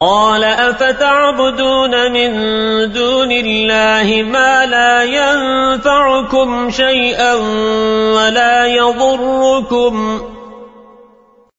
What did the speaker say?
قال أفتعبدون من دون الله ما لا ينفعكم شيئا ولا يضركم